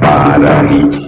Paraí.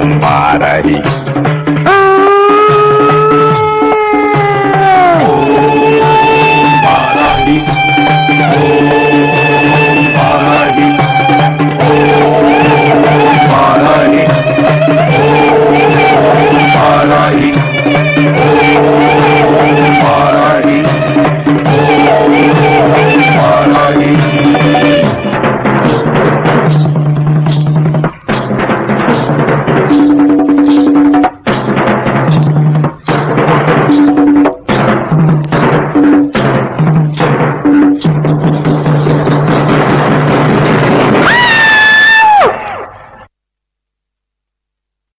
Om Parari.